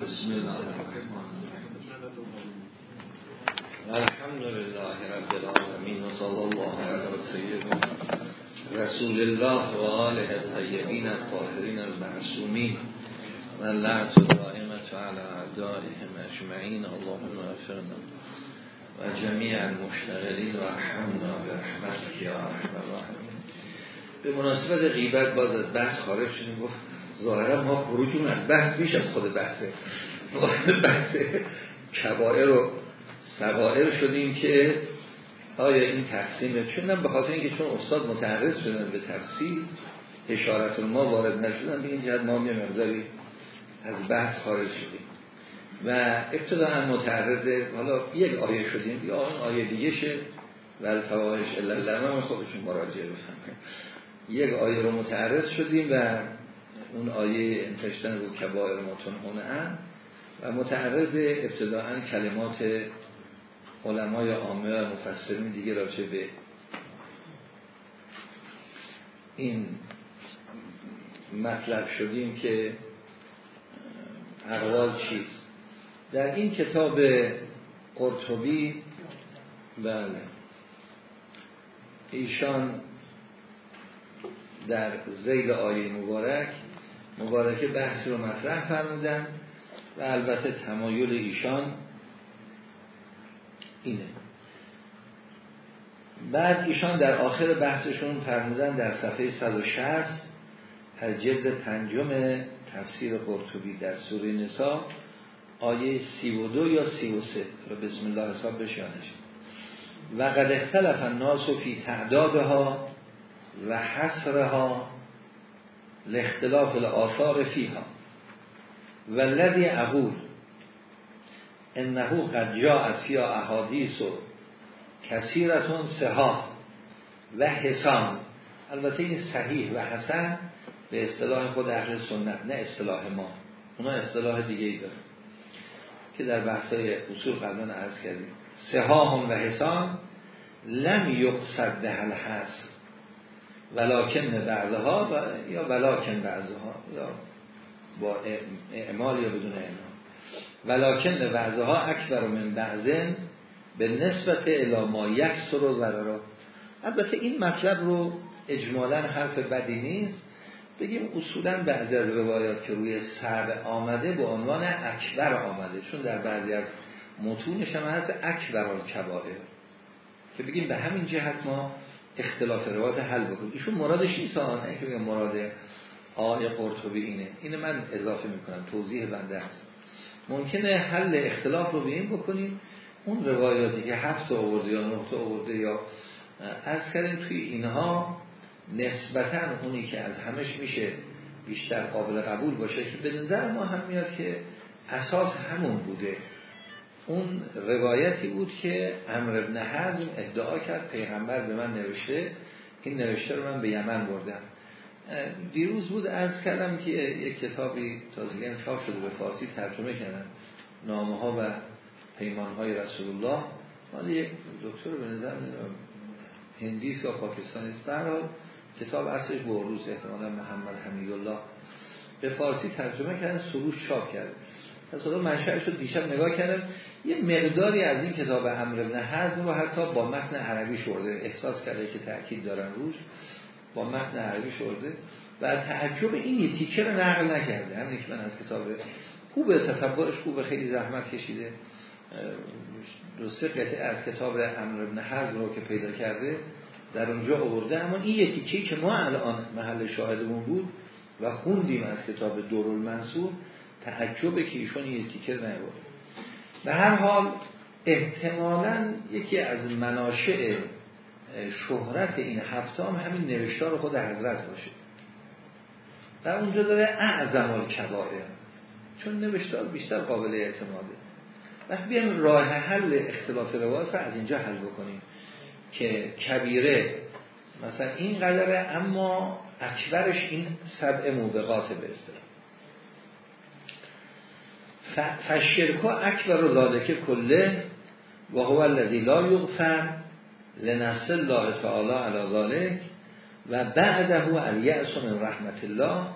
بسم الله الرحمن الرحیم. الحمد لله رب العالمین و صلی الله علی سیدنا رسول الله و آله الطیبین الطاهرین المعصومین و لعنت دائمت علی اعدائهم اجمعین. اللهم وفقنا و جمیع المشتغلین و ارحمنا برحمتک یا ارحم الراحمین. به مناسبت غیبت باز از بحث خارج شدیم. گفت ظاهرا ما خروجون از بحث بیش از خود بحثه بحث کبائر و سوائر شدیم که آیا این تقسیمه چون به خاطر اینکه چون استاد متعرض شدن به تفسیر اشارت ما وارد نشدن به این جهت ما یه مقداری از بحث خارج شدیم. و ابتدا متعرض حالا یک آیه شدیم یا این آیه دیگه شه و الفواحش الا خودشون مراجعه بفهمه یک آیه رو متعرض شدیم و اون آیه انتشتن رو کبائر متنهون هم و متعرض ابتداعا کلمات علمای عامه و مفسرین دیگه راجع به این مطلب شدیم که اقوال چیست. در این کتاب قرطبی بله. ایشان در زیل آیه مبارک مبارکه بحثی رو مطرح فرمودن و البته تمایل ایشان اینه. بعد ایشان در آخر بحثشون فرمودن در صفحه 160 از جلد پنجم تفسیر قرطبی در سوره نسا آیه 32 یا 33 رو بسم الله حساب بشانش و قد اختلف الناس فی تعدادها و حسرها لاختلاف الاثار فیها والذی اقول انه قد جاءت فیها احادیث و کثیرتون سها و حسان البته این صحیح و حسن به اصطلاح خود اهل سنت نه اصطلاح ما. اونا اصطلاح دیگه ای داره که در بحثای اصول قبلا عرض کردیم. سها و حسان لم یقصد به الحسر ولکن بعضها و یا ولکن بعضها یا با اعمال یا بدون اعمال. ولکن بعضها اکبر من بعضن به نسبت الاما یک سر و ورارا البته این مطلب رو اجمالا حرف بدی نیست. بگیم اصولا بعضی از روایات که روی سر آمده به عنوان اکبر آمده. چون در بعضی از متونش هم هست اکبر کبائر که بگیم به همین جهت ما اختلاف روایت حل بکنیم ایشون مرادش نیست نه که مراد آقای قرطبی اینه. اینه من اضافه می‌کنم توضیح بنده هست ممکنه حل اختلاف رو به این بکنیم. اون روایاتی که هفت آورده یا نقطه آورده یا از کردیم توی اینها نسبتا اونی که از همش میشه بیشتر قابل قبول باشه که به نظر ما هم میاد که اساس همون بوده. اون روایتی بود که امر ابن حزم ادعا کرد پیغمبر به من نوشته این نوشته رو من به یمن بردم. دیروز بود از کردم که یک کتابی تازگی چاپ شده به فارسی ترجمه کردن نامه ها و پیمان های رسول الله مال یک دکتر به نظر هندیس یا پاکستانی است. برحال کتاب اصلش بروز احتمالا محمد حمیدالله. به فارسی ترجمه کردن سروش چاپ کرد. حالا منشأش رو دیشب نگاه کردم. یه مقداری از این کتاب امر ابن حزم رو حتی با متن عربی شورده. احساس کرده که تاکید دارن روش. با متن عربی شورده. و تعجب این تیکه رو نقل نکرده. همین که من از کتاب خوب تتبعش خوب خیلی زحمت کشیده. دو سه قطعه از کتاب امر ابن حزم رو که پیدا کرده در اونجا آورده. اما این یه تیکه که ما الان محل شاهدمون بود و خوندیم از کتاب دور المنصور تعجبه که ایشون یه تیکر نبود به هر حال احتمالا یکی از مناشع شهرت این هفته هم همین نوشتار خود حضرت باشه. و اونجا داره اعظم الکبائر. چون نوشتار بیشتر قابل اعتماده. وقتی بیایم راه حل اختلاف روایت رو از اینجا حل بکنیم که کبیره مثلا این قدره اما اکبرش این سبع موبقات به اصطلاح. فشرکو اکبر و ذالکه کله و هو الذی لا یغفر لنفس الله تعالی علی ذالک و بعده الیأس من رحمت الله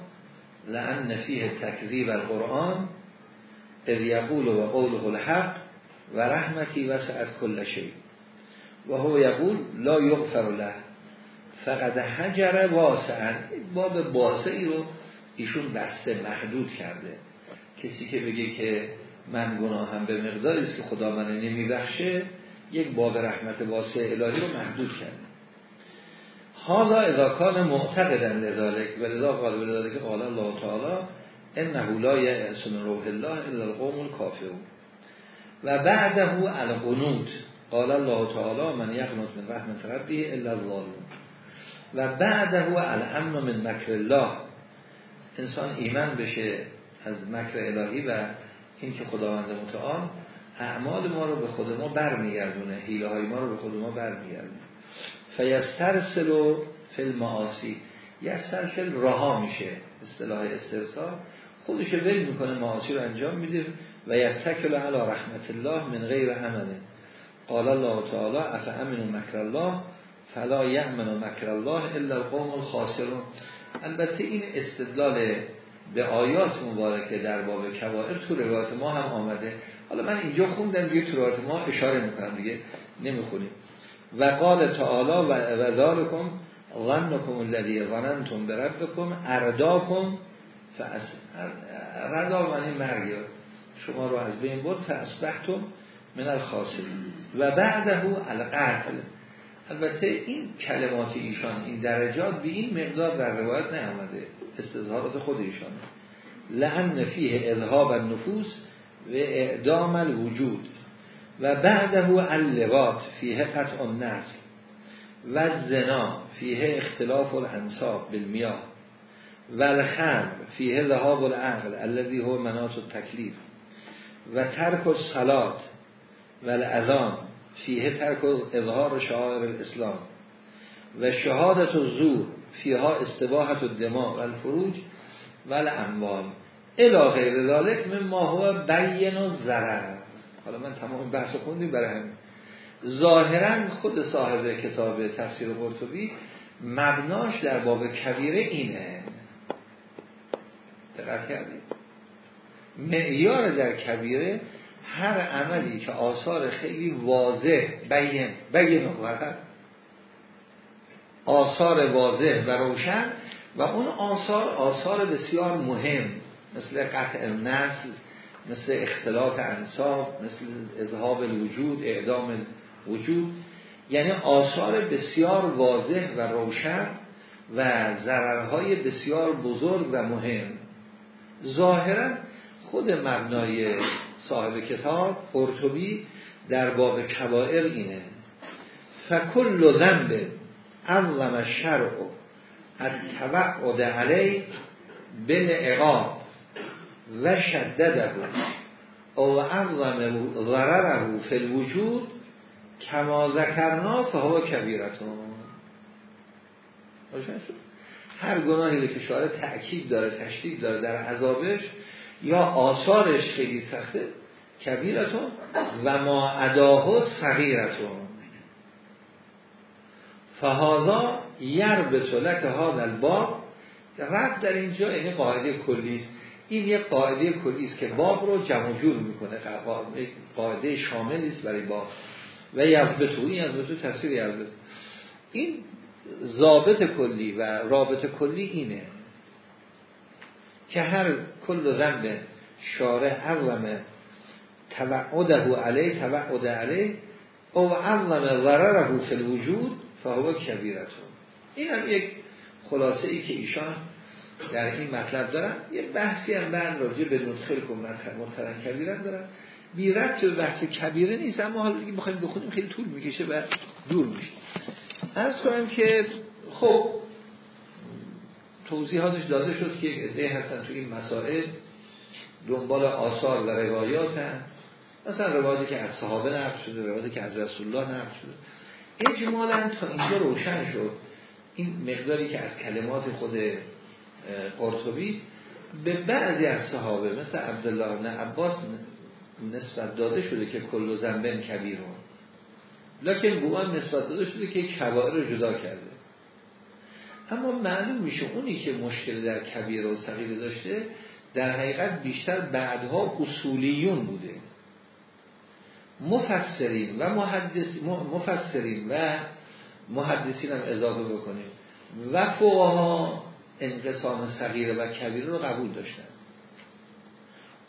لان فیه تکذیب القرآن اذ یقول و قوله الحق و رحمتی وسعت کل شی و هو یقول لا یغفر له فقط حجر واسعا. باب واسعی رو ایشون بسته محدود کرده. کسی که بگه که من گناهم به مقداری است که خدا من نمیبخشه یک باب رحمت واسع الهی رو محدود کرده. حالا اذا کان معتقدا لذالک و لذا قال لذالک قال الله تعالی انه لا من روح الله الا القوم الكافرون. و بعده القنوت قال الله تعالی من یقنط من رحمت ربه الا الظالمون. و بعده الامن من مکر الله. انسان ایمان بشه از مکر الهی و اینکه خداوند متعال اعمال ما رو به خود ما برمیگردونه حیله های ما رو به خود ما برمیگردونه. فیسترسل و فل معاصی یسترسل رها میشه اصطلاح استرسال خودش ول می‌کنه معاصی رو انجام میده و یتکل علی رحمت الله من غیر عمله. قال الله تعالی اف امن مکر الله فلا یعمن مکر الله الا القوم الخاسرون. البته این استدلال به آیات مبارکه در باب کبائر تو روایت ما هم آمده. حالا من اینجا خوندم دیگه تو روایت ما اشاره می‌کنم دیگه نمی‌خونیم. و قال تعالی و ذالکم ظنکم الذی ظننتم بربکم ارداکم فاس ردا معنی مرگ شما رو از بین برد فاصبحتم من الخاسرین. و بعده القتل البته این کلمات ایشان این درجات به این مقدار در روایت نیامده. استظهارات خود ایشان. لأن فیه اذهاب النفوس و اعدام الوجود و بعده اللواط فیه قطع النسل و الزنا فیه اختلاط الانساب بالمیاه و الخمر فیه ذهاب العقل الذي هو مناط التکلیف و ترک الصلاة و الاذان فیه ترک اظهار شعائر الاسلام و شهادت و زور فیها استباحت و دماغ و الفروج و الاموال الى غیر ذالک مما هو بین و ضرر. حالا من تمام بحث خوندیم برای همین. ظاهرا خود صاحب کتاب تفسیر قرطبی مبناش در باب کبیره اینه. دقت کردید؟ معیار در کبیره هر عملی که آثار خیلی واضح بین بین فقط آثار واضح و روشن و اون آثار آثار بسیار مهم مثل قطع نسل مثل اختلاط انصاب مثل اذهاب الوجود اعدام وجود. یعنی آثار بسیار واضح و روشن و ضررهای بسیار بزرگ و مهم. ظاهرا خود مبنای صاحب کتاب قرطبی در باب کبائر اینه. فکل ذنب عظم الشرع التوعد علی بن عقاب و شدده او عظم ضرره فی الوجود کما ذکرنا فهو کبیرتون هر گناهی که شاره تأکید داره تشدید داره در عذابش یا آثارش خیلی سخته کبیرتون و ما اداه صغیرتون. فهذا یربط لک هذا الباب. رد در اینجا یعنی قاعده کلی است. این یک قاعده کلی است که باب رو جمع جور می‌کنه. قاعده شاملی است برای باب. و یربطو این یربطو تفسیر یربط این ضابط کلی و رابط کلی اینه که هر کل ذنب شارع عظم توعده علیه توعد علیه او عظم ضرره فی الوجود فهو کبیرتون. این هم یک خلاصه ای که ایشان در این مطلب دارن. یه بحثی هم بعد راجع به ندخل کن مدخلن کبیرن دارن بی ربط به بحث کبیره نیست اما حالا دیگه بخوایم بخونیم خیلی طول می‌کشه و دور میشه. ارز کنم که خب توضیحاتش داده شد که عده هستن تو این مسائل دنبال آثار و روایات هم مثلا روایتی که از صحابه نقل شده روایتی که از رسول الله نقل شده. اجمالا تا اینجا روشن شد. این مقداری که از کلمات خود قرطبی به بعضی از صحابه مثل عبدالله بن عباس نسبت داده شده که کل زنبن کبیرون لکن گوان نسبت داده شده که کبائر رو جدا کرده. اما معلوم میشه اونی که مشکل در کبیر و صغیر داشته در حقیقت بیشتر بعدها اصولیون بوده. مفسرین و محدث مفسرین و محدثین هم اضافه بکنیم. و فوقها انقسام صغیره و کبیره رو قبول داشتن.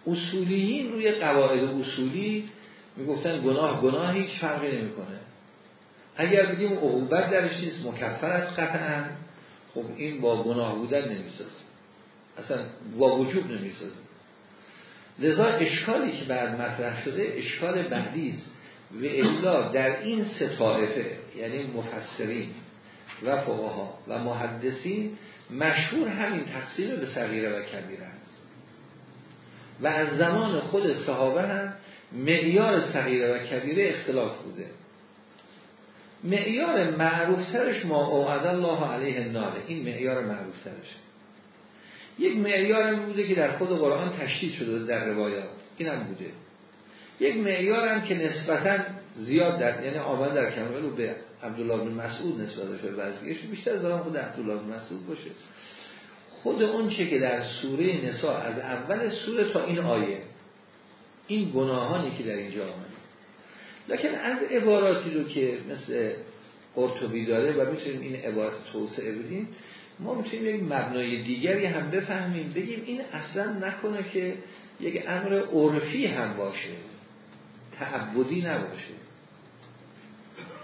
اصولیین روی قواعد اصولی می‌گفتن گناه گناه هیچ فرقی نمی‌کنه. اگر بگیم عقوبت درش نیست مکفر از قطعا. خب این با گناه بودن نمی‌سازه. اصلا با وجود نمی‌سازه. لذا اشکالی که بعد مطرح شده اشکال بعدی است. و الا در این سه طائفه یعنی مفسرین و فقها و محدثین مشهور همین تقسیم به صغیره و کبیره است. و از زمان خود صحابه هم معیار صغیره و کبیره اختلاف بوده. معیار معروفترش ما اوعد الله علیه ناره این معیار معروفترش یک معیار بوده که در خود قرآن تشدید شده در روایات این هم بوده. یک معیار هم که نسبتا زیاد در یعنی آمد در کمال به عبدالله بن مسعود نسبت شده بعضیش بیشتر از خود عبدالله بن مسعود باشه. خود اون چه که در سوره نسا از اول سوره تا این آیه این گناهانی که در اینجا آمده. لکن از عباراتی رو که مثل قرطبی داره و می‌تونیم این عبارت توسعه بدیم ما می‌تونیم یک مبنای دیگری هم بفهمیم. بگیم این اصلا نکنه که یک امر عرفی هم باشه. تعبدی نباشه.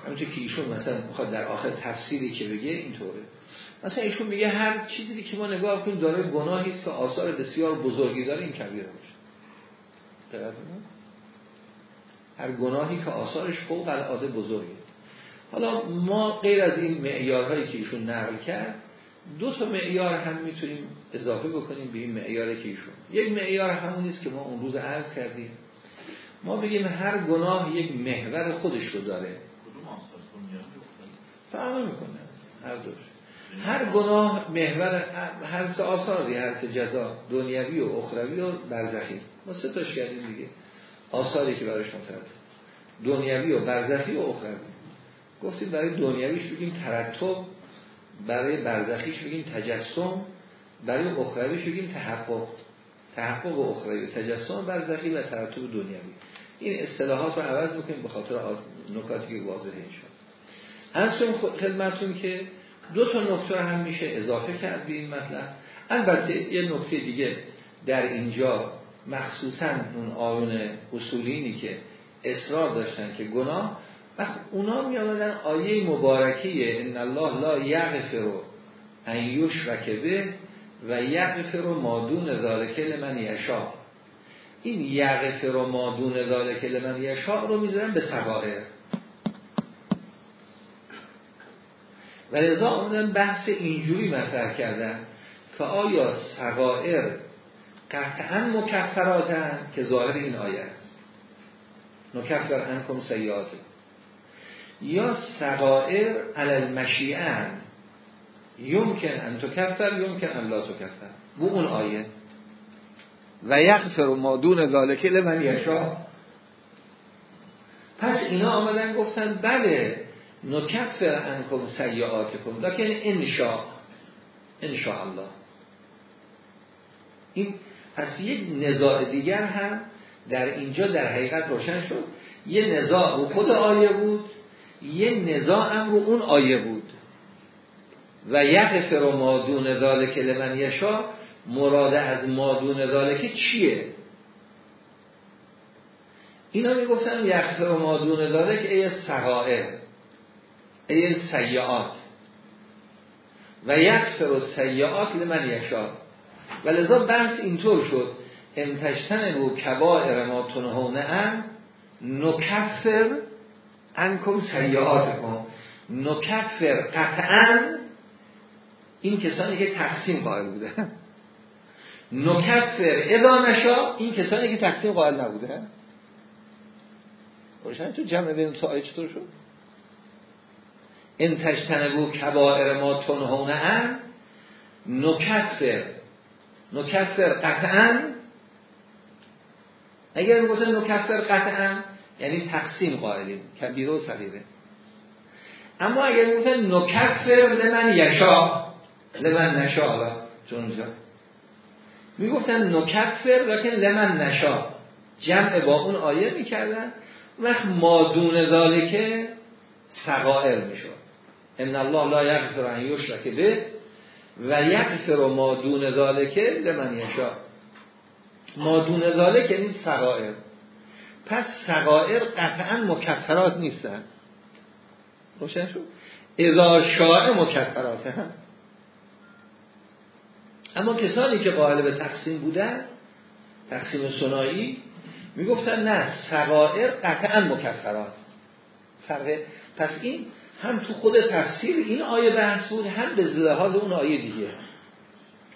همونطور که ایشون مثلا می‌خواد در آخر تفسیری که بگه اینطوره. مثلا ایشون میگه هر چیزی که ما نگاه کنیم داره گناهی است که آثار بسیار بزرگی داره این کبیره باشه. هر گناهی که آثارش فوق العاده بزرگی حالا ما غیر از این معیارهایی که ایشون نقل کرد دو تا معیار هم می‌تونیم اضافه بکنیم به این معیار که ایشون یک معیار همون نیست که ما اون روز عرض کردیم. ما بگیم هر گناه یک محور خودش رو داره. فرق می‌کنه هر دوش. هر گناه محور هر سه آثاری هر سه جزا دنیوی و اخروی و برزخی. ما سه تاش کردیم دیگه. آثاری که براش مترد دنیوی و برزخی و اخروی. گفتیم برای دنیویش بگیم ترتب برای برزخیش بگیم تجسم برای اخرویش بگیم تحقق. تحقق اخروی. تجسم برزخی و ترتب دنیوی این اصطلاحات رو عوض بکنیم به خاطر نکاتی که واضحه شد هستون خدمتون که دو تا نکته هم میشه اضافه کرد به این مطلب. البته یه نکته دیگه در اینجا مخصوصا اون آیون اصولینی که اصرار داشتن که گناه و اونا می آمدن آیه مبارکیه ان الله لا یغفر ان یشرک به و یغفر ما دون ذالک لمن یشاء. این یغفر ما دون ذالک لمن یشاء رو می‌ذارن به صغائر و لذا آمدن بحث اینجوری مطرح کردن که آیا صغائر قطعا مکفراتن که ظاهر این آیه است؟ نکفر انکم سیاد یا صغائر علل مشیعن یمکن ان تکفر یمکن ان لا تکفر. بو اون آیه. و یغفر ما دون ذالک لمن یشا پس اینا آمدن گفتن بله نکفر انکم سیعاتکم لیکن انشاء انشاء الله. این پس یک نزاع دیگر هم در اینجا در حقیقت روشن شد. یه نزاع رو خود آیه بود. یه نزاع هم رو اون آیه بود. و یغفر و مادون ذالک لمن یشا مراد از مادون ذالک چیه؟ اینا می‌گفتن یغفر و مادون ذالک ای سقائر ای سیعات و یغفر و سیعات لمن یشا. و لذا بحث اینطور شد امتشتن رو کبائر ما تنهونه هم نکفر انکم سیعات کن نکفر. قطعا این کسانی که تقسیم قائل بوده. نکفر. ادا نشا این کسانی که تقسیم قائل نبوده. روشن تو جمع بین تو آیه چطور شد؟ ان تجتنبو کبائر ما تنهونه هم نکفر. نکفر قطعا. اگر می‌گفتن نکفر قطعا یعنی تقسیم قائلیم کبیره و صغیره اما اگر می‌گفتن نکفر لمن یشا لمن نشا چون اونجا می‌گفتن نکفر لکن لمن نشا. جمع با اون آیه می‌کردن. وقت مادون ذالکه سقائر می‌شد. ان الله لا یغفر ان یشرک به و یغفر ما دون ذالکه لمن یشا. ما دون ذالک یعنی سقائر پس سقائر قطعا مکفرات نیستن. روشن شد؟ اذا شاء مکفرات هم. اما کسانی که قائل به تقسیم بودن تقسیم سنایی می‌گفتن نه سقائر قطعا مکفرات. فرق پس این هم تو خود تفسیر این آیه بحث بود هم به لحاظ اون آیه دیگه.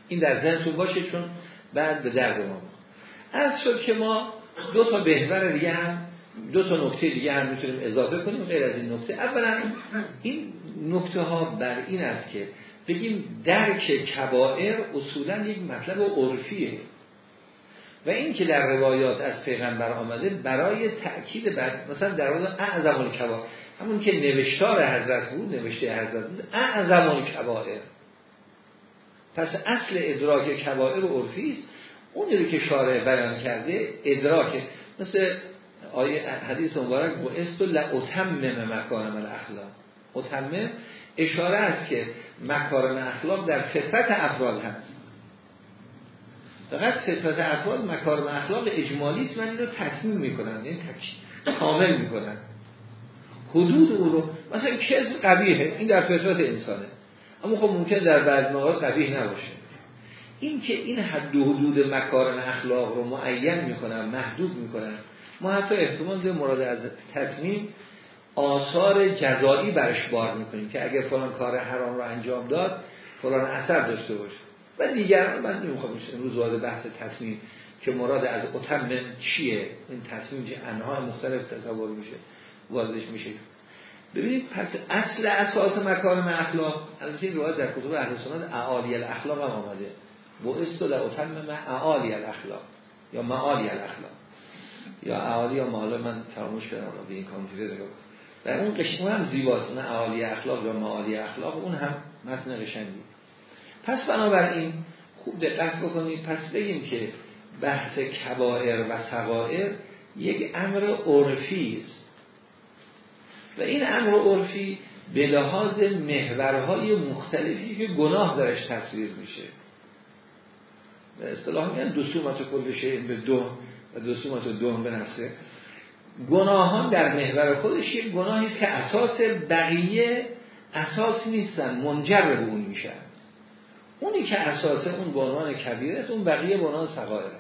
این در ذهنتون باشه چون بعد به درد ما. از شد که ما دو تا بهور دیگه هم دو تا نکته دیگه هم می‌تونیم اضافه کنیم غیر از این نکته. اولا این نکته ها بر این است که بگیم درک کبائر اصولا یک مطلب عرفیه و این که در روایات از پیغمبر آمده برای تأکید بر مثلا در مورد اعظم الکبائر همون که نوشتار حضرت بود نوشته حضرت بود اعظم الکبائر. پس اصل ادراک کبائر عرفی است. اونی رو که شارع بیان کرده ادراک. مثل آیه حدیث مبارک با است لاتمم مکارم الاخلاق اتمم اشاره است که مکارم اخلاق در فطرت افراد هست. فقط فطرت افراد مکارم اخلاق اجمالی است من این رو تکمیل می‌کنم یعنی کامل می‌کنم حدود او رو مثلا کذب قبیهه این در فطرت انسانه. اما خب ممکن در بعض موارد قبیه نباشه. این که این حد و حدود مکارم اخلاق رو معین می‌کنن محدود می‌کنن. ما حتی احتمال به مراد از تصمیم آثار جزایی برش بار می‌کنیم که اگر فلان کار حرام رو انجام داد فلان اثر داشته باشه. و دیگر من نمی‌خوام امروز وارد بحث تصمیم که مراد از اتم چیه. این تصمیم چه انواع مختلف تصور میشه واردش میشه. ببینید پس اصل اساس مکارم اخلاق البته این روایت در کتب اهل سنت اعالی الاخلاق هم آمده. بعثت اتم اعالی الاخلاق یا معالی الاخلاق. یا اعالی یا معالی من فراموش کردم به این کامپیوتر نگاه در اون قشنگ هم زیباست نه اعالی اخلاق یا معالی اخلاق اون هم متن قشنگی. پس بنابراین خوب دقت بکنید. پس بگیم که بحث کبائر و صغائر یک امر عرفی است. و این امر عرفی به لحاظ محورهای مختلفی که گناه درش تصویر میشه. به اصطلاح میگن دو سومت کل به دو و دو سومت دو به گناهان در محور خودش یک گناهی است که اساس بقیه اساس نیستن منجر به اون میشن. اونی که اساس اون بانوان کبیر است اون بقیه بانوان سقایره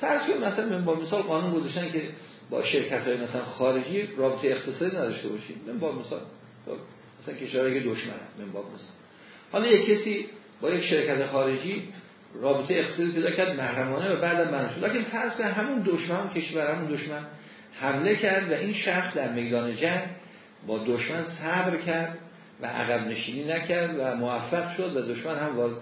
فرض کنید مثلا با مثال قانون گذاشتن که با شرکت های مثلا خارجی رابطه اقتصادی نداشته باشیم. من با مثال مثلا کشورهای دشمن من با مثال. حالا یک کسی با یک شرکت خارجی رابطه اقتصادی پیدا کرد محرمانه و بعد منشون لیکن فرض کنید همون دشمن کشور همون دشمن حمله کرد و این شخص در میدان جنگ با دشمن صبر کرد و عقب نشینی نکرد و موفق شد و دشمن هم وارد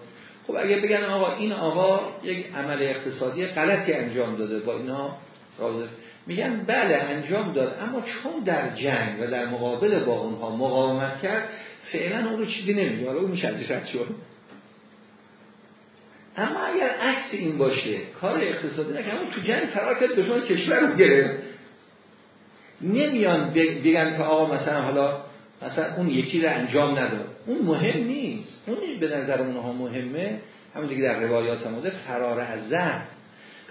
خب اگه بگن آقا این آقا یک عمل اقتصادی غلطی انجام داده با اینا میگن بله انجام داد اما چون در جنگ و در مقابل با اونها مقاومت کرد فعلا اون رو چیزی نمیگه. حالا اون میشه ازش شد. اما اگر عکس این باشه کار اقتصادی نکنه اما تو جنگ فرار کرد دشمن کشور رو گرفت. نمیان بگن که آقا مثلا حالا مثلا اون یکی رو انجام نداد. اون مهم نیست. اون به نظر اونها مهمه. همون دیگه در روایات آمده فرار از زن.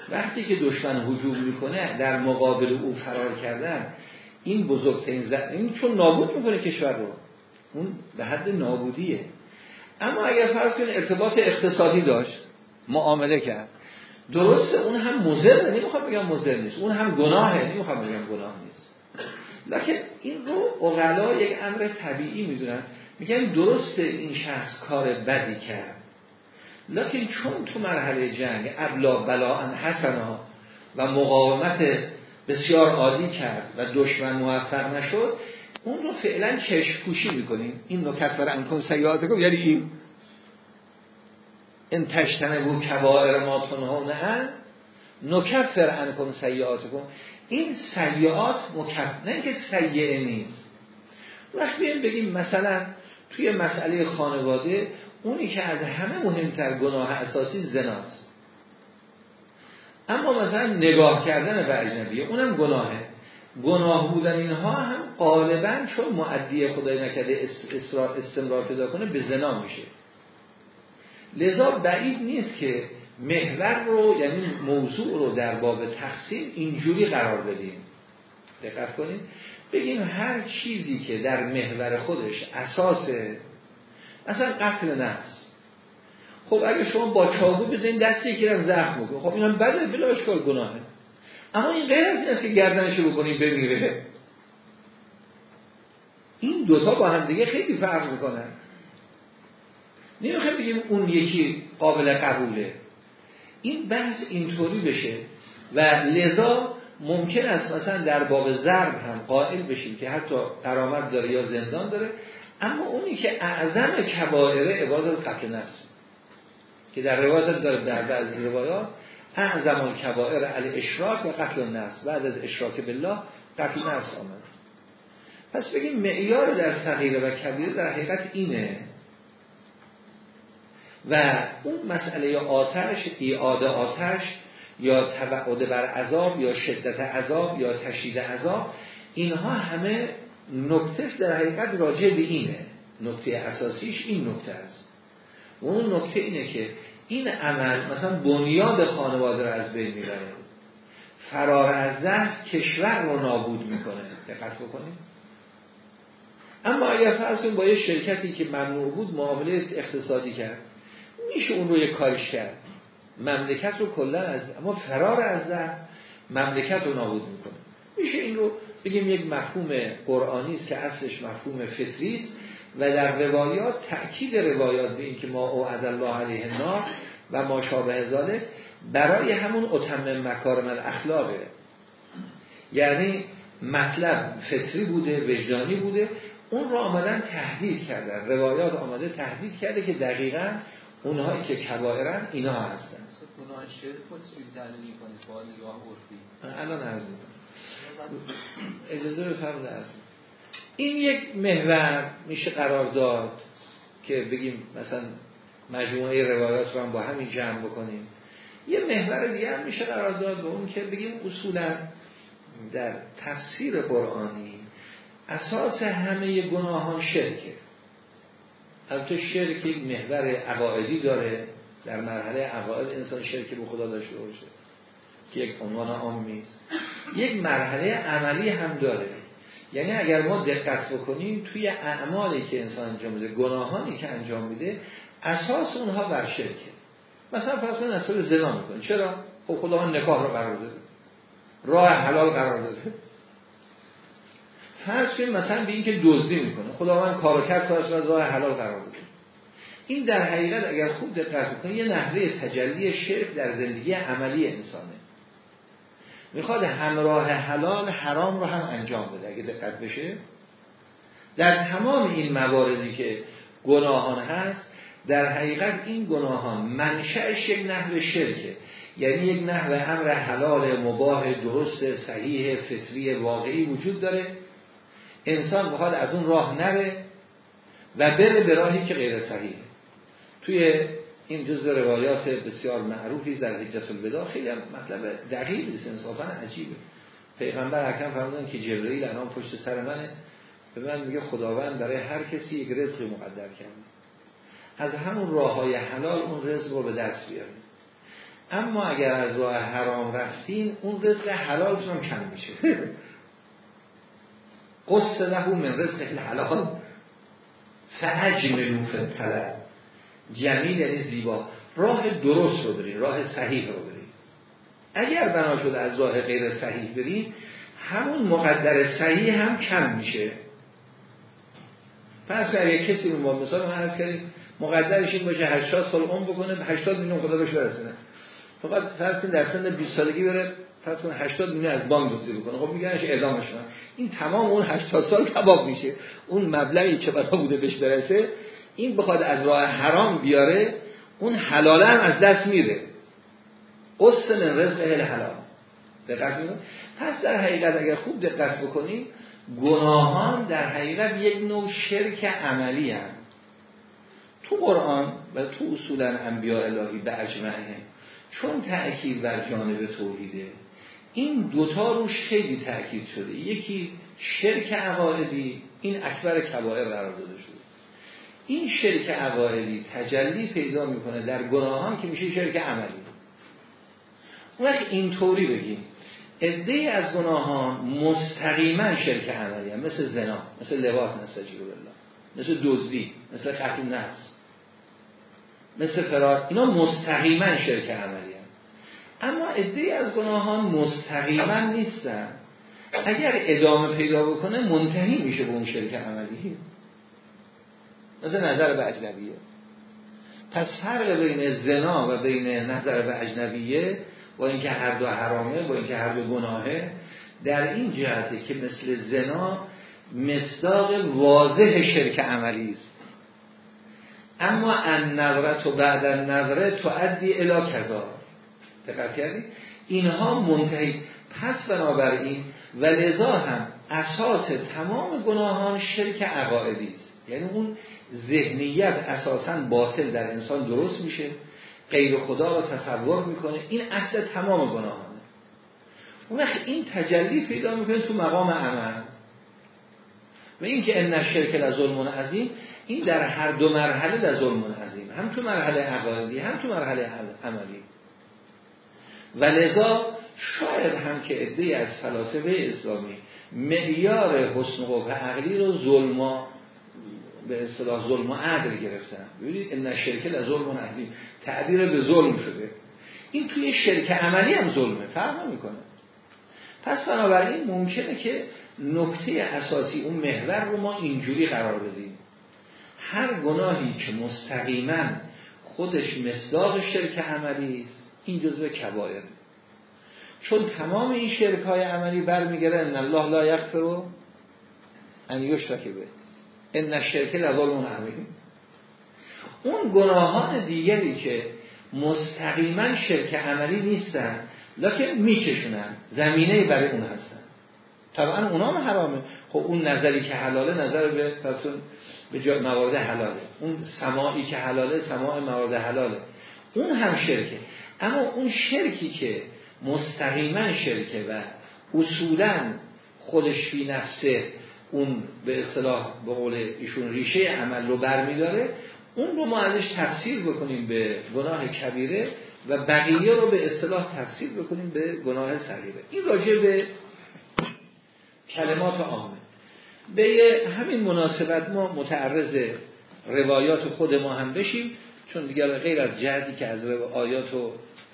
وقتی که دشمن هجوم می‌کنه در مقابل او فرار کردن این بزرگترین زن این چون نابود می‌کنه کشور رو. اون به حد نابودیه. اما اگر فرض کنید ارتباط اقتصادی داشت معامله کرد. درسته اون هم مزر نمی‌خوام بگم مزر نیست. اون هم گناهه نمی‌خوام بگم گناه نیست. لکن این رو اغلا یک امر طبیعی می‌دونن. میگن درسته این شخص کار بدی کرد. لکن چون تو مرحله جنگ ابلا بلا حسنا و مقاومت بسیار عالی کرد و دشمن موفق نشد اون رو فعلا چشم پوشی می‌کنیم. این نکفر انکن سیاده کن یعنی این این تشتنه بود کبائر ما تنهونه نکفر انکن سیعات کن این سیعات مکف نه که سیعه نیست. وقتی بگیم مثلا توی مسئله خانواده اونی که از همه مهمتر گناه اساسی زناست. اما مثلا نگاه کردن به اجنبیه اونم گناهه. گناه بودن اینها هم غالبا چون معدی خدای نکرده استمرار پیدا کنه به زنا میشه. لذا بعید نیست که محور رو یعنی موضوع رو در باب تقسیم اینجوری قرار بدیم. دقت کنید. بگیم هر چیزی که در محور خودش اساسه مثلا قتل نفس. خب اگه شما با چاقو بزنید دست یکی رو زخم بکنید خب اینم بده بلا اشکال گناهه. اما این غیر از این است که گردنشو بکنید بمیره. این دوتا با هم دیگه خیلی فرق می‌کنن نمی‌خوایم بگیم اون یکی قابل قبوله. این بحث اینطوری بشه و لذا ممکن است مثلا در باب ضرب هم قائل بشیم که حتی قرامت داره یا زندان داره اما اونی که اعظم کبائره عبادت قتل نفس که در روایت داره در بعضی روایات اعظم کبائر علی اشراک و قتل نفس بعد از اشراک بالله قتل نفس آمد. پس بگیم معیار در صغیره و کبیره در حقیقت اینه و اون مسئله آتش ایعاد آتش یا تبعد بر عذاب یا شدت عذاب یا تشدید عذاب اینها همه نکتهش در حقیقت راجع به اینه. نکته اساسیش این نکته است. و اون نکته اینه که این عمل مثلا بنیاد خانواده رو از بین می‌بره. فرار از کشور رو نابود می‌کنه. دقت بکنید. اما اگر فرض با یه شرکتی که ممنوع بود معامله اقتصادی کرد. میشه اون رو یه کارش کرد. مملکت رو کلا از اما فرار از زهر مملکت رو نابود می‌کنه. میشه این رو بگیم یک مفهوم قرآنی است که اصلش مفهوم فطری است و در روایات تأکید روایات به اینکه ما او الله علیه نار و ما شابه ذالک برای همون اتمم مکارم الاخلاقه. یعنی مطلب فطری بوده وجدانی بوده اون رو آمدن تهدید کردن. روایات آمده تهدید کرده که دقیقا اونهایی که کبائرن اینا هستن. الان عرض اجازه بفرمایید عرض این یک محور میشه قرار داد که بگیم مثلا مجموعه روایات رو هم با همین جمع بکنیم. یه محور دیگه هم میشه قرار داد به اون که بگیم اصولا در تفسیر قرآنی اساس همه گناهان شرکه. البته شرک یک محور عقائدی داره. در مرحله عقاید انسان شرک به خدا داشته باشه که یک عنوان است یک مرحله عملی هم داره. یعنی اگر ما دقت بکنیم توی اعمالی که انسان انجام میده گناهانی که انجام میده اساس اونها بر شرکه. مثلا فرض کنید اصلا زنا می‌کنه. چرا؟ خب خدا نکاح رو قرار داده. راه حلال قرار داده. فرض کنید مثلا به اینکه دزدی می‌کنه. خداوند کار و کسب راه حلال قرار داده این در حقیقت اگر خوب دقت بکنید یه نحوه تجلی شرک در زندگی عملی انسانه. می‌خواد همراه حلال حرام رو هم انجام بده اگه دقت بشه. در تمام این مواردی که گناهان هست در حقیقت این گناهان منشأش یک نحو شرکه. یعنی یک نحو امر حلال مباه درست صحیح فطری واقعی وجود داره. انسان می‌خواد از اون راه نره و بره به راهی که غیر صحیحه. توی این جز روایات بسیار معروفی در حجت البدا خیلی مطلب دقیق نیست انصافا عجیبه. پیغمبر حکم فرمودن که جبرئیل الان پشت سر منه. به من میگه خداوند برای هر کسی یک رزقی مقدر کرده. از همون راه های حلال اون رزق رو به دست بیاریم اما اگر از راه حرام رفتین اون رزق حلال هم کم میشه. قصد له من رزق الحلال. فعجملو طلب جمیل یعنی زیبا. راه درست رو برید راه صحیح رو برید. اگر بنا شده از راه غیر صحیح برید همون مقدر صحیح هم کم میشه. پس اگر کسی ما مثال من عرض کردیم مقدرش این باشه 80 سال عمر بکنه 80 میلیون خدا بهش برسونه. فقط فرض در سن 20 سالگی بره فرض کن 80 میلیون از بانک دزدی بکنه خب میگنش اعدامش کنن. این تمام اون 80 سال کباب میشه. اون مبلغی که برای بوده بهش برسه این بخواد از راه حرام بیاره اون حلاله هم از دست میره قصد من رزق اهل حلال. دقت پس در حقیقت اگر خوب دقت بکنیم گناهان در حقیقت یک نوع شرک عملی هم تو قرآن و تو اصولا انبیاء الهی به اجمعه چون تأکید بر جانب توحیده این دوتا روش خیلی تأکید شده یکی شرک عقایدی این اکبر کبائر قرار داده شده این شرک عقایدی تجلی پیدا می‌کنه در گناهان که میشه شرک عملی اون وقت اینطوری بگیم عده از گناهان مستقیما شرک عملی هم. مثل زنا مثل لواط نستجیب الله مثل دزدی مثل قتل نفس مثل فرار اینا مستقیما شرک عملی هم. اما عده از گناهان مستقیما نیستن. اگر ادامه پیدا بکنه منتهی میشه به اون شرک عملی. مثل نظر به اجنبیه. پس فرق بین زنا و بین نظر به اجنبیه با اینکه هر دو حرامه با اینکه هر دو گناهه در این جهته که مثل زنا مصداق واضح شرک عملی است. اما ان نظرت و بعد نظره تعدی الا کذا. دقت کردی اینها منتهی. پس بنابراین و لذا هم اساس تمام گناهان شرک عقائدی است. یعنی اون ذهنیت اساسا باطل در انسان درست میشه. غیر خدا رو تصور می‌کنه. این اصل تمام گناهانه. اون این تجلی پیدا می‌کنه تو مقام عمل. و این که ان شرک لظلم عظیم این در هر دو مرحله لظلم عظیم. هم تو مرحله عقایدی هم تو مرحله عملی. و لذا شاید هم که عده از فلاسفه اسلامی معیار حسن و عقلی رو ظلما به اصطلاح ظلم و عدل گرفتن. ببینید ان شرک لظلم عظیم. تعبیر به ظلم شده. این توی شرک عملی هم ظلمه فرق نمی‌کنه. پس بنابراین ممکنه که نکته اساسی اون محور رو ما اینجوری قرار بدیم. هر گناهی که مستقیما خودش مصداق شرک عملی است این جزء کبایر چون تمام این شرک های عملی برمیگره ان الله لا یغفر ان یشرک به. ان شرک لظلم عظیم اون گناهان دیگری که مستقیما شرک عملی نیستن لکن میکشونن زمینه برای اون هستن. طبعا اونا هم حرامه. خب اون نظری که حلاله نظر به به موارد حلاله. اون سماعی که حلاله سماع موارد حلاله. اون هم شرکه. اما اون شرکی که مستقیما شرکه و اصولا خودش فی نفسه اون به اصطلاح به قول ایشون ریشه عمل رو برمیداره اون رو ما ازش تفسیر بکنیم به گناه کبیره و بقیه رو به اصطلاح تفسیر بکنیم به گناه صغیره. این راجع به کلمات عامه. به همین مناسبت ما متعرض روایات خود ما هم بشیم. چون دیگر غیر از جهدی که از آیات و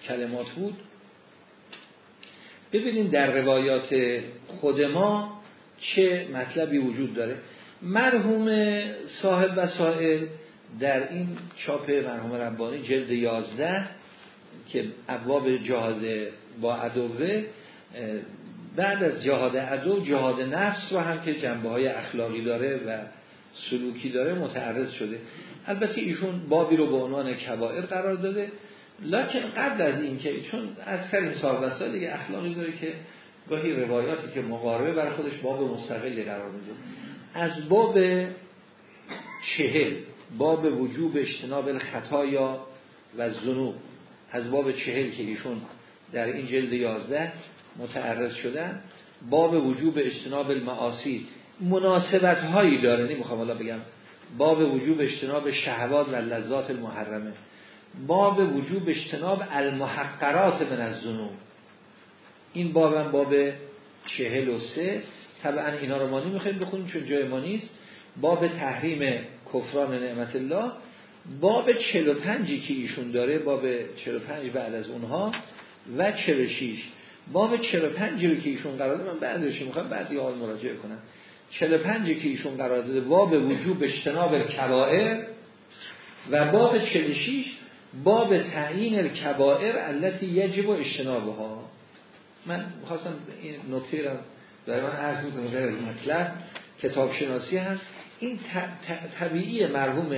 کلمات بود. ببینیم در روایات خود ما چه مطلبی وجود داره. مرحوم صاحب وسائل در این چاپ مرحوم ربانی جلد 11 که ابواب جهاد با عدوه بعد از جهاد عدو جهاد نفس رو هم که جنبه های اخلاقی داره و سلوکی داره متعرض شده. البته ایشون بابی رو به عنوان کبائر قرار داده. لکن قبل از این که چون از کردیم سال دیگه اخلاقی داره که گاهی روایاتی که مقاربه برای خودش باب مستقلی قرار میده. از باب چهل باب وجوب اجتناب الخطایا و زنوب از باب چهل که ایشون در این جلد یازده متعرض شدن. باب وجوب اجتناب المعاصی. مناسبت هایی داره. نمی‌خوام حالا بگم باب وجوب اجتناب شهوات و لذات المحرمه. باب وجوب اجتناب المحقرات من از زنوب این بابم باب چهل و سه. طبعا اینا رو ما نمی‌خوایم بخونیم چون جای ما نیست. باب تحریم کفران نعمت الله. باب 45 که ایشون داره باب 45 بعد از اونها و 46 باب 45 رو که ایشون قرار من بعدش می‌خوام بعد حال مراجعه کنم. 45 که ایشون قرار داده باب وجوب اجتناب کبائر و باب 46 باب تعیین الکبائر التي یجب اجتنابها. من خواستم این نکته رو در من عرض می‌کنم غیر مطلب کتاب شناسی هم. این طبیعی مرحوم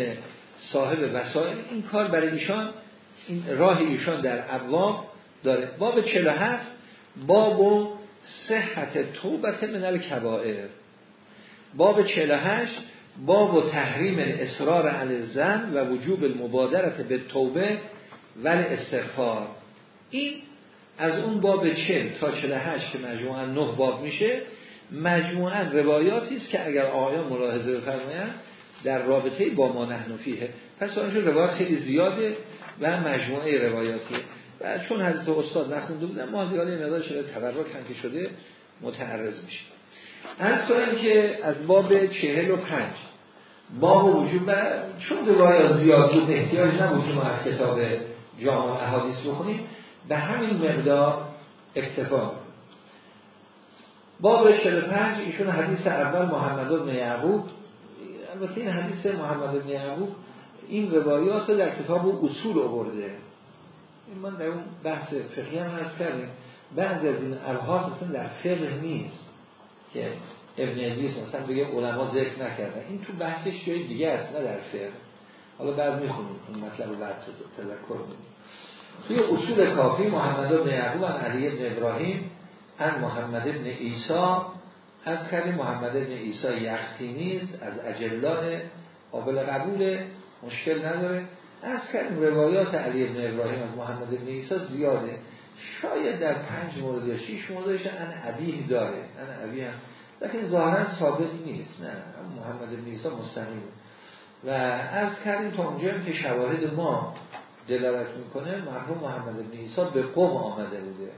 صاحب وسائل این کار برای ایشان این راه ایشان در ابواب داره. باب 47 باب و صحت توبت من الکبائر. باب 48 باب و تحریم اصرار علی زن و وجوب المبادرت به توبه ولی استغفار این از اون باب 40 تا 48 که مجموعا 9 باب میشه مجموعا روایاتی است که اگر آقایان ملاحظه بفرمایند در رابطه با ما نحنفیه پس آنجا روایات خیلی زیاده و مجموعه روایاتیه. و چون حضرت استاد نخونده بودن ما دیگه مقدار شده تبرک هم که شده متعرض میشه. از که از باب چهل و پنج باب وجود چون روایات زیاد بود احتیاج نبود که ما از کتاب جامع احادیث بخونیم به همین مقدار اکتفا باب 45 ایشون حدیث اول محمد بن یعقوب. البته این حدیث محمد بن یعقوب این روایات در کتاب اصول آورده. این من در اون بحث فقهی هم هست کردیم بعضی از این الهاس اصلا در فقه نیست. که ابن عزیز مثلا دیگه علما ذکر نکردن. این تو بحثش جای دیگه است نه در فقه. حالا بعد می‌خونیم این مطلب بعد تذکر میدیم. توی اصول کافی محمد بن یعقوب و علی بن ابراهیم ان محمد بن ایسا از کردیم محمد بن ایسا یختینی است از اجلال قابل قبول مشکل نداره. از کردیم روایات علی بن ابراهیم از محمد بن ایسا زیاده. شاید در پنج مورد یا شیش موردش ان عبیه داره. ان عبیه لیکن ظاهرا ثابت نیست نه. محمد بن ایسا مستقیم. و از کردیم تا اونجا که شواهد ما دلالت می‌کنه مرحوم محمد بن ایسا به قوم آمده بوده.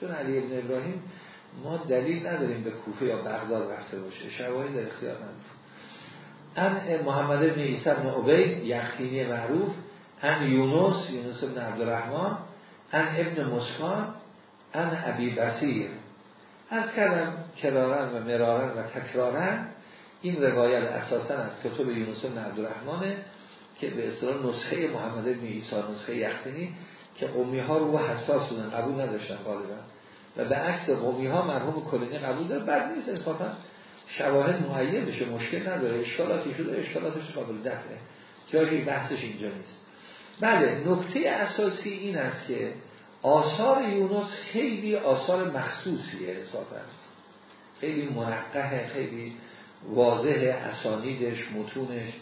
چون علی ابن ابراهیم ما دلیل نداریم به کوفه یا بغداد رفته باشه. شواهد در اختیار نداریم. ان محمد بن عیسی بن عبید یختینی معروف ان یونس یونس بن عبدالرحمن ان ابن مسکان ان ابی بسیر از کردم کرارن و مرارن و تکرارن. این روایت اساسا از کتب یونس بن عبدالرحمنه که به اصطلاح نسخه محمد بن عیسی نسخه یختینی که قومی ها رو حساس بودن قبول نداشتن غالبا. و به عکس قومی ها مرحوم کلینی قبول داره. بعد نیست انصافا شواهد معین بشه مشکل نداره. اشکالاتی شده اشکالاتش قابل دفعه. جایی بحثش اینجا نیست. بله نکته اساسی این است که آثار یونس خیلی آثار مخصوصیه انصافا خیلی منقه خیلی واضح اسانیدش متونش.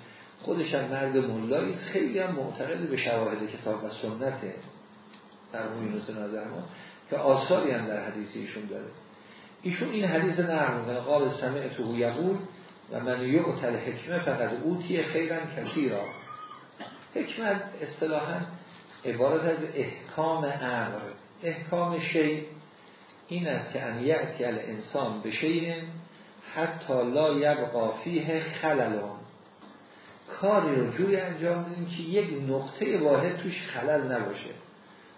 خودش هم مرد ملایی خیلی هم معتقد به شواهد کتاب و سنته در یونس ما که آثاری هم در حدیث ایشون داره. ایشون این حدیث نقل می‌کنه قال سمع تو یقول و من یعتل حکمه فقط اوتی خیرا کسی را حکمت اصطلاحا عبارت از احکام امر احکام شی این است که ان یعتی انسان به شیء حتی لا یبقا فیه خللون کاری رو جوری انجام بدیم که یک نقطه واحد توش خلل نباشه.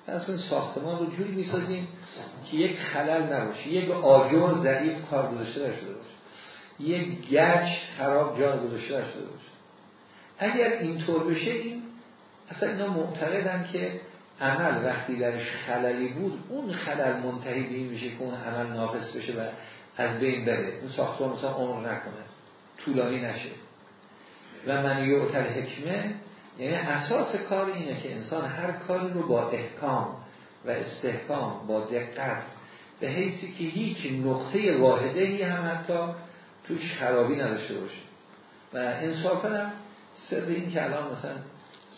پس این ساختمان رو جوری می‌سازیم که یک خلل نباشه. یک آجر ضعیف کار گذاشته نشده باشه. یک گچ خراب جا گذاشته نشده باشه. اگر اینطور بشه این اصلا اینا معتقدن که عمل وقتی درش خللی بود اون خلل منتهی به این میشه که اون عمل ناقص بشه و از بین بره. اون ساختمان مثلا عمر نکنه. طولانی نشه. و من یعتل حکمه یعنی اساس کار اینه که انسان هر کاری رو با احکام و استحکام با دقت به حیثی که هیچ نقطه واحده ای هم حتی توش خرابی نداشته باشه. و انصافا هم سر این که الان مثلا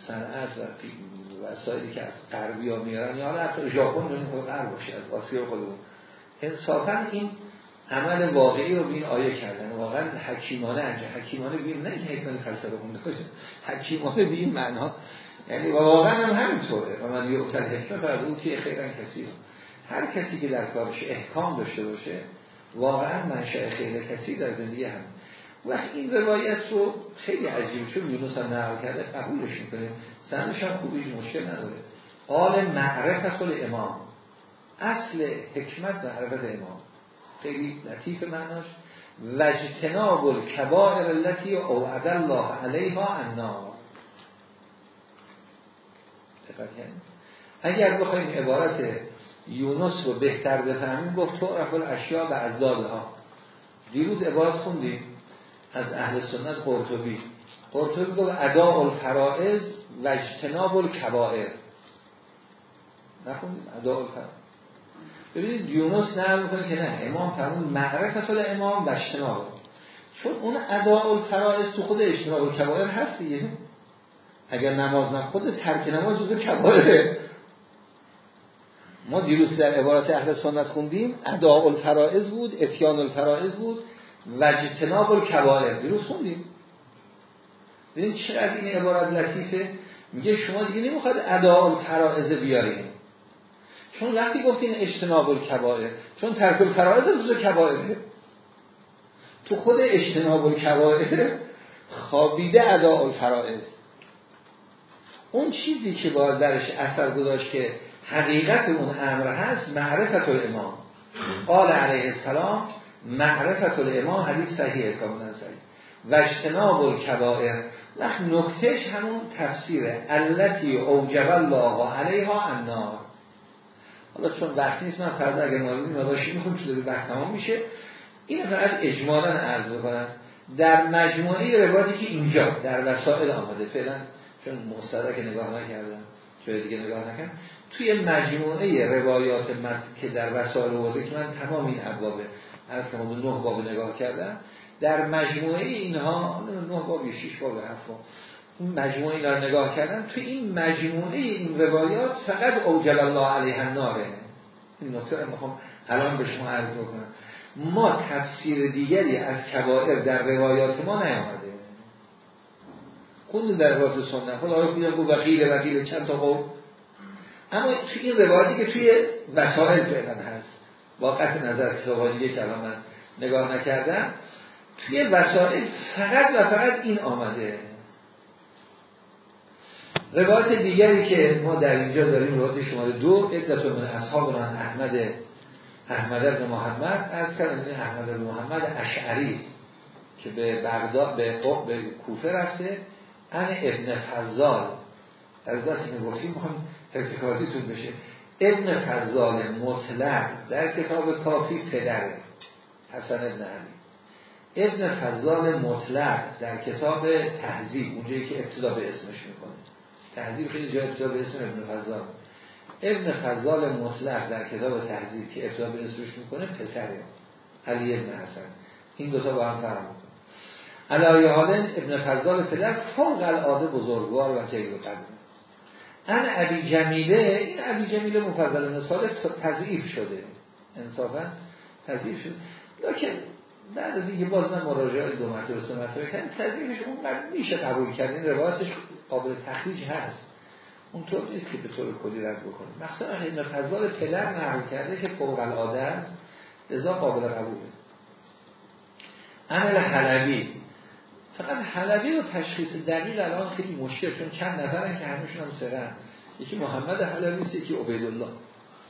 صنعت و وسایلی که از غربی ها میارن یا حتی ژاپن رو غرب باشه از آسیا خودمون. انصافا این عمل واقعی رو این آیه کردن. واقعا حکیمانه انجام حکیمانه بیم نه که حکمانی فلسفه خونده باشه حکیمانه این معنا یعنی واقعا هم همینطوره. و من یه حکمه فرد او که خیرن کسی هر کسی که در کارش احکام داشته باشه واقعا منشأ خیر کسی در زندگی هم وقت این روایت رو خیلی عجیب چون یونس هم نقل کرده قبولش می‌کنه. سندش هم خوبیش مشکل نداره. قال معرفت امام اصل حکمت معرفت امام. خیلی لطیف معناش. وجتناب الکبائر التي اوعد الله علیها النار. اگر بخوایم عبارت یونس رو بهتر بفهمیم گفت تو رفل اشیا و از ها دیروز عبارت خوندیم. از اهل سنت قرطبی. قرطبی گفت اداء الفرائض و اجتناب الکبائر. نخوندیم اداء الفرائض. ببینید یونس نقل می‌کنه که نه امام فرمون معرفت امام و اجتناب. چون اون اداء الفرائض تو خود اجتناب کبایر هست دیگه. اگر نماز نه خود ترک نماز جزو کبائره. ما دیروز در عبارت اهل سنت خوندیم ادعاء الفرائض بود اتیان الفرائض بود. و اجتناب الکبائر. دیروز خوندیم. ببین چقدر این عبارت لطیفه؟ میگه شما دیگه نمی‌خواد ادعاء الفرائض بیاریم چون وقتی گفتین اجتناب الکبائر چون ترک الفرائض روز کبائر تو خود اجتناب الکبائر خوابیده ادعاء الفرائض اون چیزی که باید درش اثر گذاشت که حقیقت اون امر هست معرفت الامام. قال علیه السلام معرفت الامام حدیث صحیحه کاملا صحیح. و اجتناب الکبائر. وقت نکتش همون تفسیره. التي اوجب الله علیها النار. حالا چون وقت نیست من فردا اگر مالی نداشتی می‌خوام چون بحث تمام میشه. این فقط اجمالا عرض بکنم در مجموعه روایتی که اینجا در وسائل آمده فعلا چون مستدرک نگاه نکردم جای دیگه نگاه نکردم. توی مجموعه روایات که در وسائل آورده که من تمام این ابواب از که نه باب نگاه کردم در مجموعه اینها نه باب شش باب هفت مجموعه اینا رو نگاه کردم توی این مجموعه این روایات فقط اوجل الله علیه الناره این رو می‌خوام الان به شما عرض بکنم. ما تفسیر دیگری از کبائر در روایات ما نیامده. خوندیم در روایات سنت. خود آقای خودم گفت وقیل وقیل چند تا قول. اما توی این روایتی که توی وسائل فعلا هست. با نظر کتاب دیگه که الان من نگاه نکردم توی وسائل فقط و فقط این آمده. روایت دیگری که ما در اینجا داریم روایت شماره دو ادت من اصحاب من احمد احمد بن محمد از این احمد بن محمد اشعری که به بغداد به به کوفه رفته. ان ابن فضال از دستی که گفتیم می‌خوام ارتکازیتون بشه. ابن فضال مطلق در کتاب کافی پدره حسن ابن علی. ابن فضال مطلق در کتاب تهذیب اونجایی که ابتدا به اسمش می‌کنه. تهذیب خیلی جای ابتدا به اسم ابن فضال ابن فضال مطلق در کتاب تهذیب که ابتدا به اسمش می‌کنه پسره علی ابن حسن. این دوتا با هم فرم می‌کنه. علایه حالن ابن فضال پدر فوق العاده بزرگوار و جلیل قدر ان ابی جمیله این ابی جمیله مفضل مثال تضعیف شده. انصافا تضعیف شده. لیکن بعد از اینکه باز من مراجعه دو مرتبه سه مرتبه کردم تضعیفش اونقدر میشه قبول کرد این روایتش قابل تخریج هست. اونطور نیست که به طور کلی رد بکنه. مخصوصا ابن فضال پدر نقل کرده که فوق العاده است ازا قابل قبوله. عمل حلبی. فقط حلبی و تشخیص دقیق الان خیلی مشکل چون چند نفرن که همشون هم سرن. یکی محمد حلبی است یکی عبیدالله.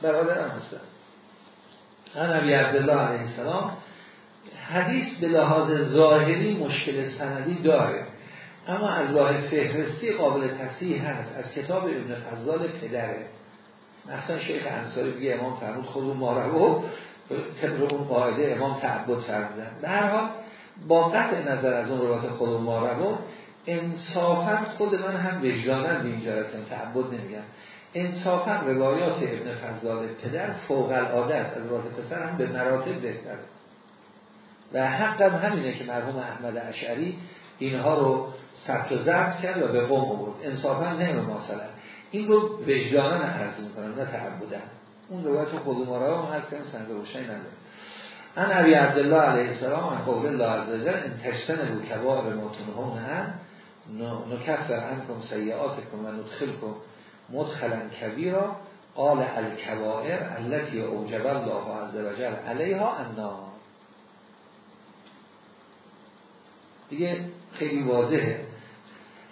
هم هستن. هم نبی عبدالله علیه السلام. حدیث به لحاظ ظاهری مشکل سندی داره. اما از ظاهر فهرستی قابل تصحیح هست. از کتاب ابن فضال پدره. مثلا شیخ انصاری بگه امام فرمود خود اون مارو طبق اون قاعده امام تعبد فرمودن. به هر حال با قطع نظر از اون روایت خود ما رو انصافا خود من هم وجدانم به اینجا رسیم تعبد نمیگم. انصافا روایات ابن فضال پدر فوق العاده است از روایت پسر هم به مراتب بهتره و حقم همینه که مرحوم احمد اشعری اینها رو ثبت و ضبط کرد و به قوم آورد. انصافا نه مثلا این رو وجدانم عرض می‌کنم نه تعبدن اون روایت خود ما هم هست که سند روشنی نداره. ان ابی عبدالله علیه السلام ان قول الله عز وجل ان تجتنبوا کبائر ما تنهون عن نکفر عنکم سیئاتکم و ندخلکم مدخلا کبیرا قال الکبائر التي اوجب الله عز وجل علیها النار. دیگه خیلی واضحه.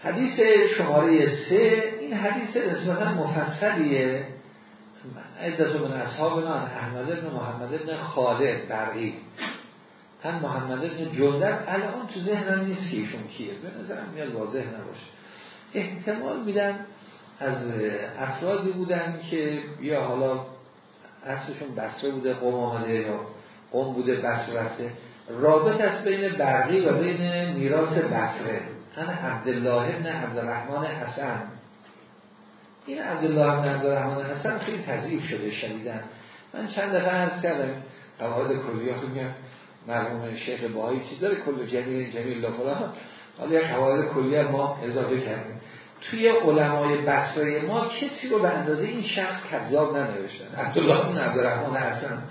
حدیث شماره سه این حدیث نسبتا مفصلیه. عدت من اصحابنا احمد بن محمد بن خالد برقی. هم محمد بن جندب الان تو ذهنم نیست که ایشون کیه. به نظرم میاد واضح نباشه. احتمال میدم از افرادی بودن که یا حالا اصلشون بسره بوده قوم آمده یا قوم بوده بسره رفته رابط است بین برقی و بین میراث بسره. انا عبدالله ابن عبدالرحمن حسن. این عبدالله بن عبدالرحمن حسن خیلی تضعیف شده شدیدن من چند دفعه عرض کردم قواعد کلیات میگم مرحوم شیخ باهایی چیز داره کل جمیل جمیل لفلا حالا یک قواعد کلیه ما اضافه کردیم. توی علمای بصره ما کسی رو به اندازه این شخص کذاب ننوشتن. عبدالله بن عبدالرحمن حسن.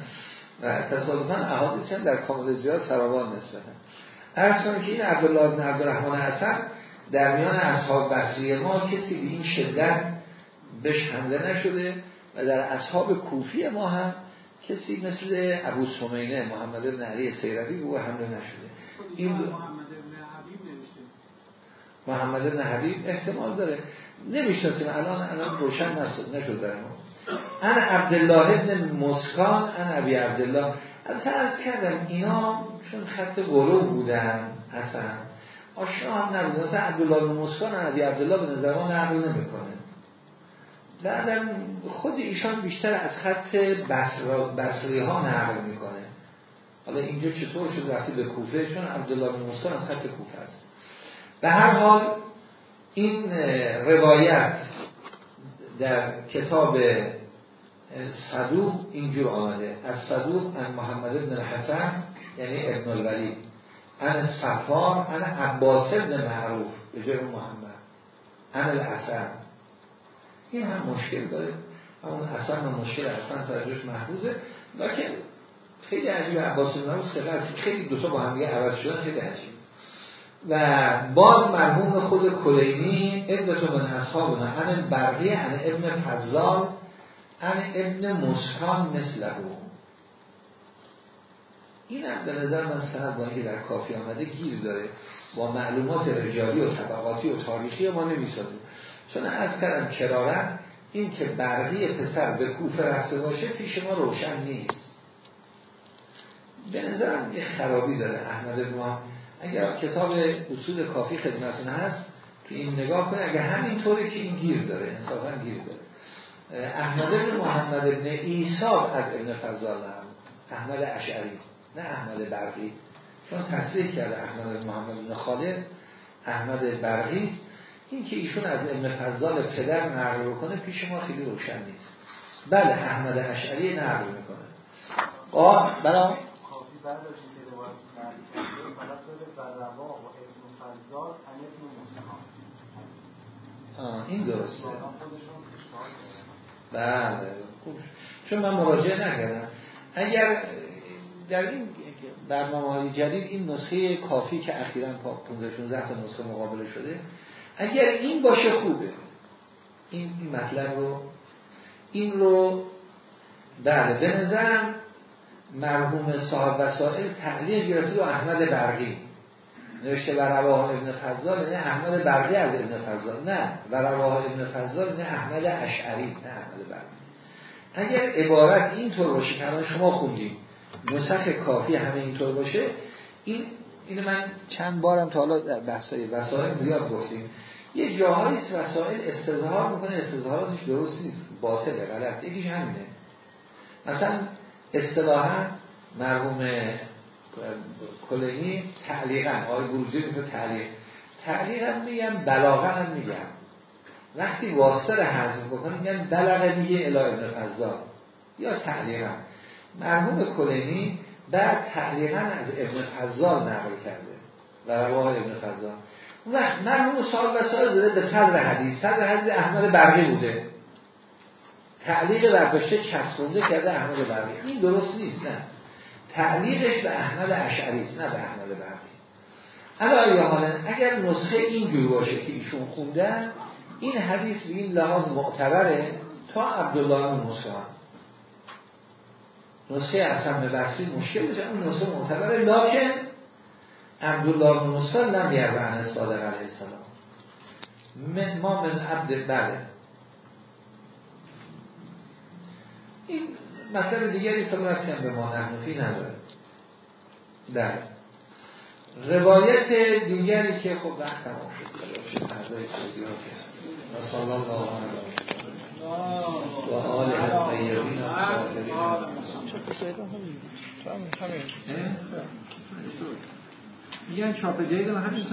و تصادفا احادیث در کامل زیاد فراوان نسبتن ارسان که این عبدالله بن عبدالرحمن حسن در میان اصحاب بصری ما کسی به این شدت بهش حمله نشده و در اصحاب کوفی ما هم کسی مثل ابو سمینه محمد بن علی سیروی او حمله نشده. این محمد بن حبیب احتمال داره. نمی‌شناسیم الان الان روشن نشد نشد در ما. انا عبدالله ابن مسکان انا ابی عبدالله. البته ارز کردم اینا چون خط گلو بودن اصلا. آشنا هم نبود مثلا عبدالله بن مسکان انا ابی عبدالله به نظر ما نقل نمی‌کنه بعدم خود ایشان بیشتر از خط بصری ها نقل می‌کنه. حالا اینجا چطور شد وقتی به کوفه؟ چون عبدالله بن مسکان از خط کوفه است. به هر حال این روایت در کتاب صدوق اینجور آمده. از صدوق ان محمد بن حسن یعنی ابن الولی ان صفار ان عباس بن معروف به جای محمد. ان الاسن این هم مشکل داره. اون اصلا مشکل اصلا ترجمهش محفوظه. لیکن خیلی عجیب عباس بن خیلی دوتا با هم عوض شدن خیلی عجیب. و باز مرحوم خود کلینی ادتو من اصحابنا ان برقی ان ابن فضال ان ابن مسکان مثل او این هم به نظر من سند با در کافی آمده گیر داره. با معلومات رجالی و طبقاتی و تاریخی ما نمی‌سازیم. چون از کردم کرارن این که برقی پسر به کوفه رفته باشه پیش ما روشن نیست. به نظرم یه خرابی داره احمد ابن اگر کتاب اصول کافی خدمتون هست که این نگاه کنه اگر همینطوره که این گیر داره انصافا گیر داره. احمد بن محمد ابن ایساب از ابن فضال احمد اشعری نه احمد برقی. چون تصریح کرده احمد محمد بن خالد. احمد برقی این که ایشون از ابن فضال پدر نقل کنه پیش ما خیلی روشن نیست. بله احمد اشعری نقل می‌کنه. آه برای این درسته. بله خوب. چون من مراجعه نکردم. اگر در این برنامه های جدید این نسخه کافی که اخیرا 15 16 تا نسخه مقابله شده اگر این باشه خوبه. این مطلب رو این رو بله به نظرم مرحوم صاحب وسائل تعلیق گرفته رو احمد برقی. نوشته و رواه ابن فضال نه احمد برقی از ابن فضال. نه و رواه ابن فضال نه احمد اشعری نه احمد برقی. اگر عبارت اینطور باشه که شما خوندیم نسخ کافی همه اینطور باشه این این من چند بارم تا حالا در بحثای وسائل زیاد گفتیم. یه جاهایی وسائل استظهار می‌کنه استظهاراتش درست نیست باطله غلط. یکیش همینه. مثلا اصطلاحا مرحوم کلینی تعلیقا آقای بروجی میگه تعلیق تعلیقا میگم بلاغا هم میگم. وقتی واسطه رو حذف بکنیم میگن بلغه میگه الی ابن یا تعلیقا مرحوم کلینی بعد تعلیقا از ابن فضال نقل کرده. و رواه ابن فضال. و مرحوم سال و سال داده به صدر حدیث. صدر حدیث احمد برقی بوده. تعلیق برداشته چسبونده کرده احمد برقی. این درست نیست نه. تعلیقش به احمد اشعری نه به احمد برقی. الا یا حالا اگر نسخه اینجور باشه که ایشون خوندن این حدیث به این لحاظ معتبره تا عبدالله بن نسخه اصلا بصری مشکل بشه اون نسخه معتبره لکن عبدالله بن مسلمان لم یربعن صادق علیه السلام ما من عبد بله این مطلب دیگری سال به ما نحنفی نداره در روایت دیگری که خب وقت تمام شد و صلی الله و آل الطیبین و میگن چاپ جدید همین